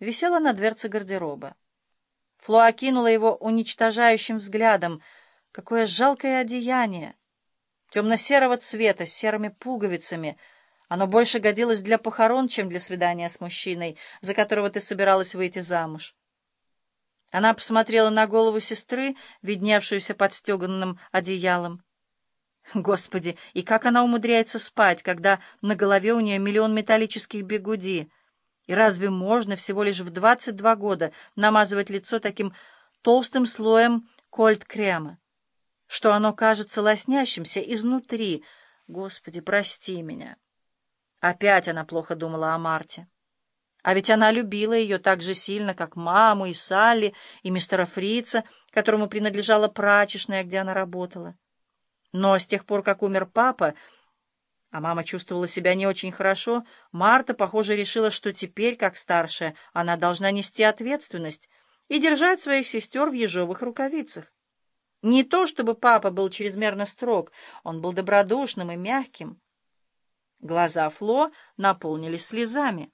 висела на дверце гардероба. Фло окинула его уничтожающим взглядом. Какое жалкое одеяние! Темно-серого цвета, с серыми пуговицами. Оно больше годилось для похорон, чем для свидания с мужчиной, за которого ты собиралась выйти замуж. Она посмотрела на голову сестры, видневшуюся под стеганным одеялом. Господи, и как она умудряется спать, когда на голове у нее миллион металлических бегуди? И разве можно всего лишь в 22 года намазывать лицо таким толстым слоем кольт-крема, что оно кажется лоснящимся изнутри? Господи, прости меня. Опять она плохо думала о Марте. А ведь она любила ее так же сильно, как маму и Салли, и мистера Фрица, которому принадлежала прачечная, где она работала. Но с тех пор, как умер папа, а мама чувствовала себя не очень хорошо, Марта, похоже, решила, что теперь, как старшая, она должна нести ответственность и держать своих сестер в ежовых рукавицах. Не то, чтобы папа был чрезмерно строг, он был добродушным и мягким. Глаза Фло наполнились слезами.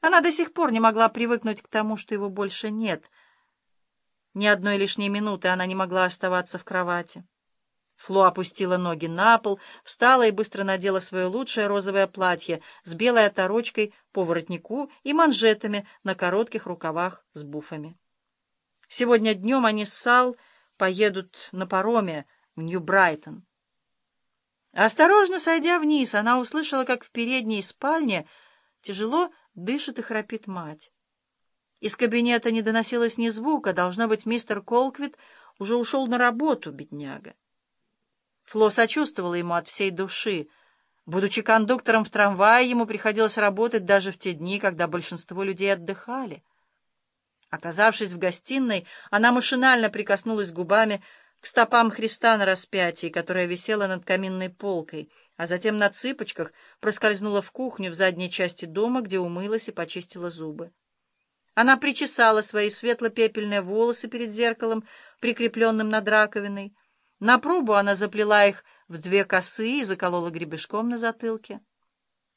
Она до сих пор не могла привыкнуть к тому, что его больше нет. Ни одной лишней минуты она не могла оставаться в кровати. Фло опустила ноги на пол, встала и быстро надела свое лучшее розовое платье с белой оторочкой по воротнику и манжетами на коротких рукавах с буфами. Сегодня днем они с Сал поедут на пароме в Нью-Брайтон. Осторожно сойдя вниз, она услышала, как в передней спальне тяжело дышит и храпит мать. Из кабинета не доносилось ни звука, должно быть, мистер Колквит уже ушел на работу, бедняга. Фло сочувствовала ему от всей души. Будучи кондуктором в трамвае, ему приходилось работать даже в те дни, когда большинство людей отдыхали. Оказавшись в гостиной, она машинально прикоснулась губами к стопам Христа на распятии, которая висела над каминной полкой, а затем на цыпочках проскользнула в кухню в задней части дома, где умылась и почистила зубы. Она причесала свои светло-пепельные волосы перед зеркалом, прикрепленным над раковиной, на пробу она заплела их в две косы и заколола гребешком на затылке.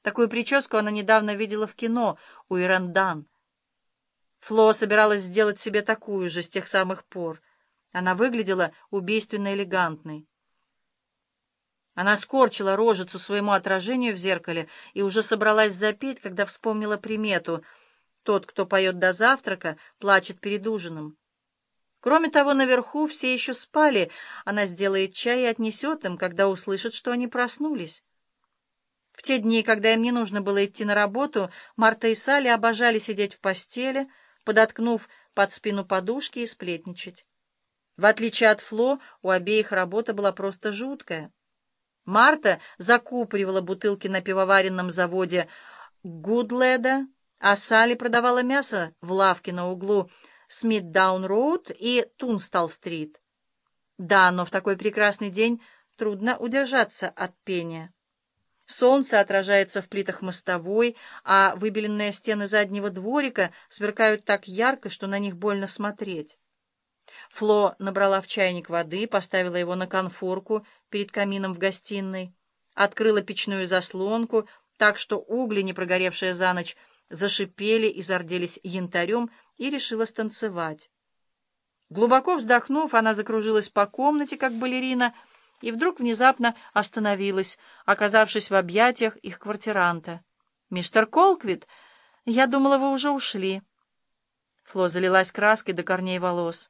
Такую прическу она недавно видела в кино у Ирандан. Фло собиралась сделать себе такую же с тех самых пор. Она выглядела убийственно элегантной. Она скорчила рожицу своему отражению в зеркале и уже собралась запеть, когда вспомнила примету «Тот, кто поет до завтрака, плачет перед ужином». Кроме того, наверху все еще спали. Она сделает чай и отнесет им, когда услышит, что они проснулись. В те дни, когда им не нужно было идти на работу, Марта и Салли обожали сидеть в постели, подоткнув под спину подушки и сплетничать. В отличие от Фло, у обеих работа была просто жуткая. Марта закупоривала бутылки на пивоваренном заводе Гудледа, а Салли продавала мясо в лавке на углу Смитдаун-роуд и Тунстал-стрит. Да, но в такой прекрасный день трудно удержаться от пения. Солнце отражается в плитах мостовой, а выбеленные стены заднего дворика сверкают так ярко, что на них больно смотреть. Фло набрала в чайник воды, поставила его на конфорку перед камином в гостиной, открыла печную заслонку, так что угли, не прогоревшие за ночь, зашипели и зарделись янтарем, и решила станцевать. Глубоко вздохнув, она закружилась по комнате, как балерина, и вдруг внезапно остановилась, оказавшись в объятиях их квартиранта. «Мистер Колквит, я думала, вы уже ушли». Фло залилась краской до корней волос.